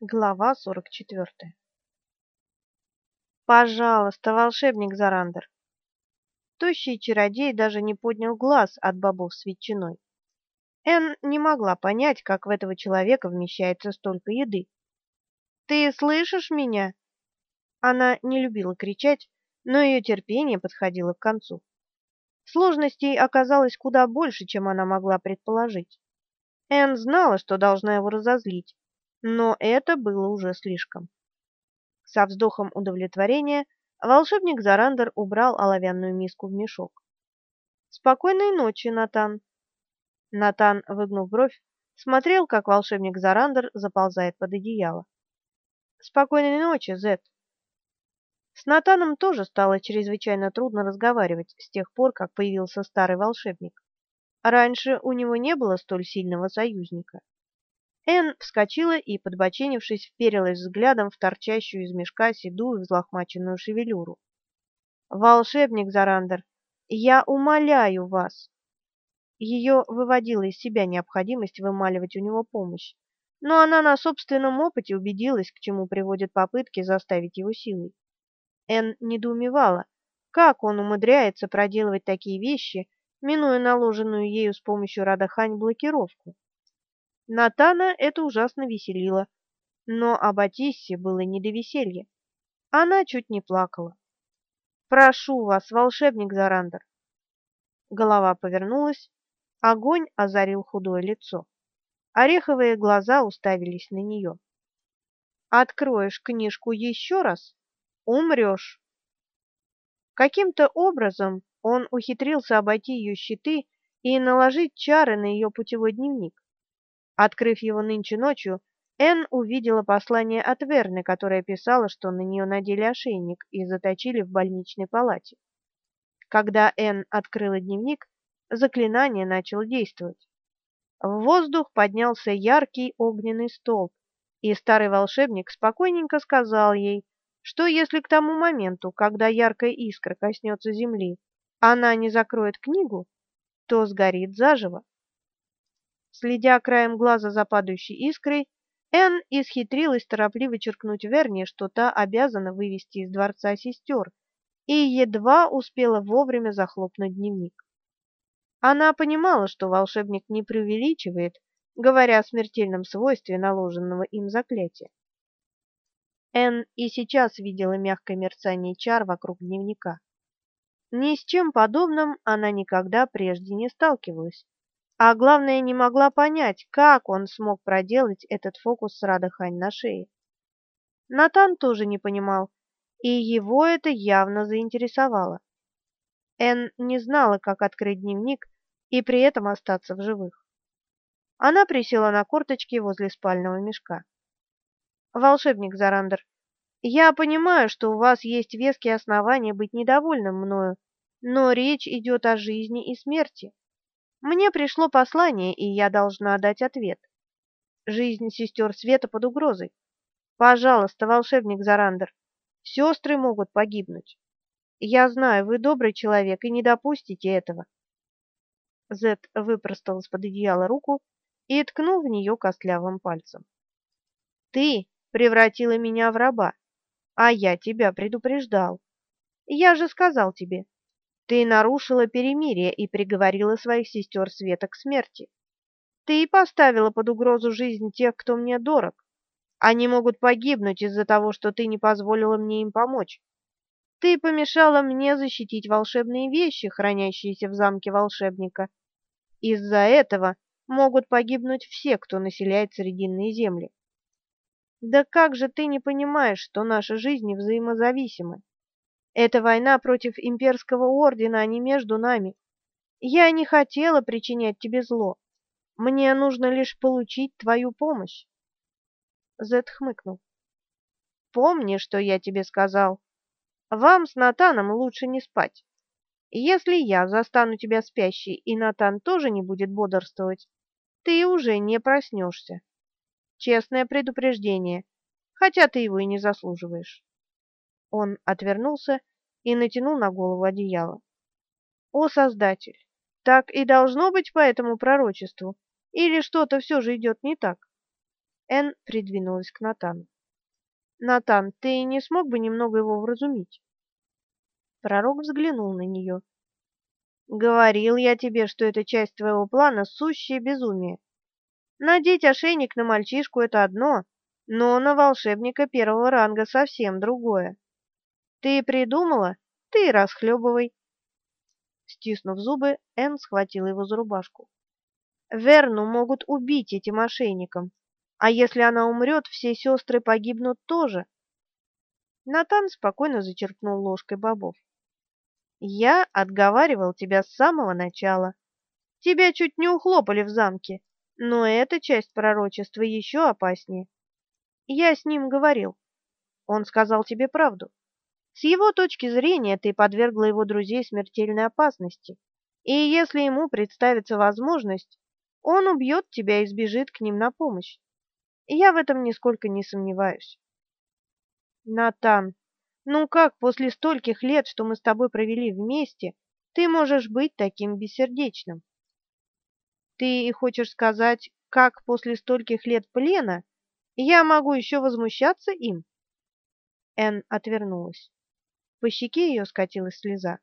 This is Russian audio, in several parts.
Глава 44. Пожалуйста, волшебник Зарандер. Тощий чародей даже не поднял глаз от бобов с ветчиной. Эн не могла понять, как в этого человека вмещается столько еды. Ты слышишь меня? Она не любила кричать, но ее терпение подходило к концу. Сложностей оказалось куда больше, чем она могла предположить. Эн знала, что должна его разозлить, но это было уже слишком. Со вздохом удовлетворения волшебник Зарандер убрал оловянную миску в мешок. Спокойной ночи, Натан. Натан, выгнув бровь, смотрел, как волшебник Зарандер заползает под одеяло. Спокойной ночи, Зет. С Натаном тоже стало чрезвычайно трудно разговаривать с тех пор, как появился старый волшебник. Раньше у него не было столь сильного союзника. Эн вскочила и, подбоченившись, вперилась взглядом в торчащую из мешка седую взлохмаченную шевелюру. «Волшебник Зарандер, я умоляю вас!» Ее выводила из себя необходимость вымаливать у него помощь, но она на собственном опыте убедилась, к чему приводят попытки заставить его силой. Эн недоумевала, как он умудряется проделывать такие вещи, минуя наложенную ею с помощью Радахань блокировку. Натана это ужасно веселило, но об Атиссе было не до веселья. Она чуть не плакала. «Прошу вас, волшебник Зарандер!» Голова повернулась, огонь озарил худое лицо. Ореховые глаза уставились на нее. «Откроешь книжку еще раз — умрешь!» Каким-то образом он ухитрился обойти ее щиты и наложить чары на ее путевой дневник. Открыв его нынче ночью, Энн увидела послание от Верны, которая писала, что на нее надели ошейник и заточили в больничной палате. Когда Энн открыла дневник, заклинание начало действовать. В воздух поднялся яркий огненный столб, и старый волшебник спокойненько сказал ей, что если к тому моменту, когда яркая искра коснется земли, она не закроет книгу, то сгорит заживо. Следя краем глаза за падающей искрой, Энн исхитрилась торопливо черкнуть Верни, что та обязана вывести из дворца сестер, и едва успела вовремя захлопнуть дневник. Она понимала, что волшебник не преувеличивает, говоря о смертельном свойстве наложенного им заклятия. Энн и сейчас видела мягкое мерцание чар вокруг дневника. Ни с чем подобным она никогда прежде не сталкивалась а главное, не могла понять, как он смог проделать этот фокус с Радахань на шее. Натан тоже не понимал, и его это явно заинтересовало. Эн не знала, как открыть дневник и при этом остаться в живых. Она присела на корточки возле спального мешка. «Волшебник Зарандер, я понимаю, что у вас есть веские основания быть недовольным мною, но речь идет о жизни и смерти. Мне пришло послание, и я должна дать ответ. Жизнь сестер Света под угрозой. Пожалуйста, волшебник Зарандер, сестры могут погибнуть. Я знаю, вы добрый человек и не допустите этого. Зет выпростал из-под одеяла руку и ткнул в нее костлявым пальцем. Ты превратила меня в раба, а я тебя предупреждал. Я же сказал тебе, ты нарушила перемирие и приговорила своих сестер Света к смерти. Ты и поставила под угрозу жизнь тех, кто мне дорог. Они могут погибнуть из-за того, что ты не позволила мне им помочь. Ты помешала мне защитить волшебные вещи, хранящиеся в замке волшебника. Из-за этого могут погибнуть все, кто населяет Срединные земли. Да как же ты не понимаешь, что наши жизни взаимозависимы? Это война против имперского ордена, а не между нами. Я не хотела причинять тебе зло. Мне нужно лишь получить твою помощь. Зет хмыкнул. Помни, что я тебе сказал. Вам с Натаном лучше не спать. Если я застану тебя спящей, и Натан тоже не будет бодрствовать, ты уже не проснешься. Честное предупреждение, хотя ты его и не заслуживаешь. Он отвернулся и натянул на голову одеяло. О, Создатель, так и должно быть по этому пророчеству, или что-то все же идет не так? Энн придвинулась к Натану. «Натан, ты не смог бы немного его вразумить?» Пророк взглянул на нее. «Говорил я тебе, что эта часть твоего плана — сущее безумие. Надеть ошейник на мальчишку — это одно, но на волшебника первого ранга совсем другое. Ты придумала? Ты расхлебывай». Стиснув зубы, Энн схватила его за рубашку. «Верну могут убить этим ошейником, а если она умрет, все сестры погибнут тоже. Натан спокойно зачерпнул ложкой бобов. Я отговаривал тебя с самого начала. Тебя чуть не ухлопали в замке, но эта часть пророчества еще опаснее. Я с ним говорил. Он сказал тебе правду. С его точки зрения ты подвергла его друзей смертельной опасности, и если ему представится возможность, он убьет тебя и сбежит к ним на помощь. Я в этом нисколько не сомневаюсь. Натан, ну как после стольких лет, что мы с тобой провели вместе, ты можешь быть таким бессердечным? Ты и хочешь сказать, как после стольких лет плена я могу еще возмущаться им? Эн отвернулась. По щеке ее скатилась слеза.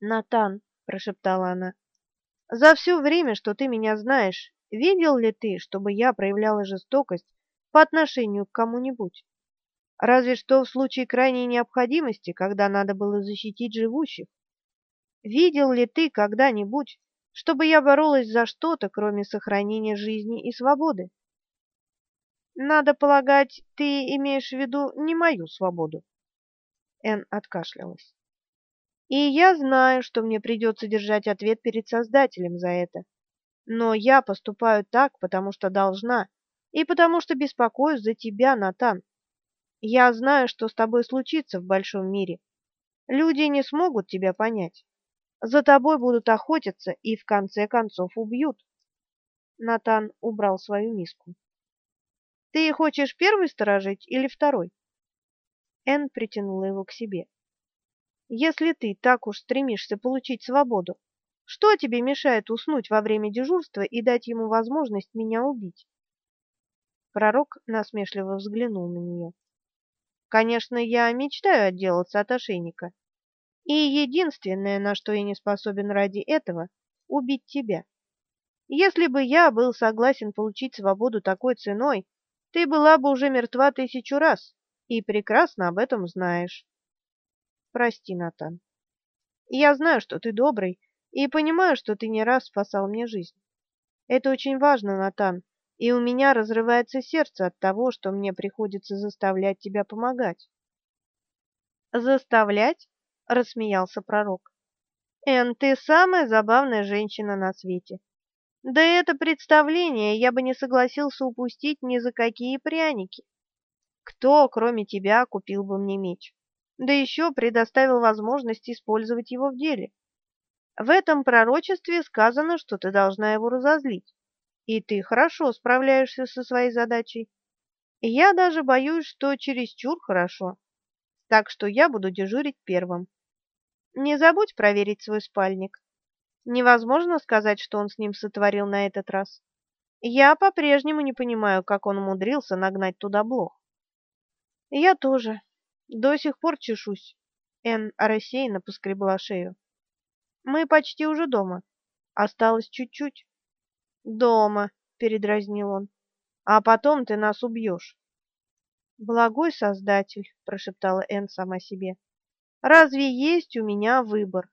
«Натан», — прошептала она, — «за все время, что ты меня знаешь, Видел ли ты, чтобы я проявляла жестокость по отношению к кому-нибудь? Разве что в случае крайней необходимости, когда надо было защитить живущих. Видел ли ты когда-нибудь, чтобы я боролась за что-то, кроме сохранения жизни и свободы? Надо полагать, ты имеешь в виду не мою свободу. Эн откашлялась. И я знаю, что мне придется держать ответ перед Создателем за это. Но я поступаю так, потому что должна, и потому что беспокоюсь за тебя, Натан. Я знаю, что с тобой случится в большом мире. Люди не смогут тебя понять. За тобой будут охотиться и в конце концов убьют. Натан убрал свою миску. Ты хочешь первый сторожить или второй? Энн притянула его к себе. Если ты так уж стремишься получить свободу, что тебе мешает уснуть во время дежурства и дать ему возможность меня убить? Пророк насмешливо взглянул на нее. Конечно, я мечтаю отделаться от ошейника. И единственное, на что я не способен ради этого, убить тебя. Если бы я был согласен получить свободу такой ценой, ты была бы уже мертва тысячу раз и прекрасно об этом знаешь. Прости, Натан. Я знаю, что ты добрый и понимаю, что ты не раз спасал мне жизнь. Это очень важно, Натан, и у меня разрывается сердце от того, что мне приходится заставлять тебя помогать. Заставлять? рассмеялся пророк. Эн, ты самая забавная женщина на свете. Да это представление я бы не согласился упустить ни за какие пряники. Кто, кроме тебя, купил бы мне меч? Да еще предоставил возможность использовать его в деле. В этом пророчестве сказано, что ты должна его разозлить, и ты хорошо справляешься со своей задачей. я даже боюсь, что чересчур хорошо, так что я буду дежурить первым. Не забудь проверить свой спальник. Невозможно сказать, что он с ним сотворил на этот раз. Я по-прежнему не понимаю, как он умудрился нагнать туда блох. Я тоже. До сих пор чешусь. Эн рассеянно поскребла шею. Мы почти уже дома. Осталось чуть-чуть. Дома, передразнил он. А потом ты нас убьешь. Благой Создатель, прошептала Энн сама себе. Разве есть у меня выбор?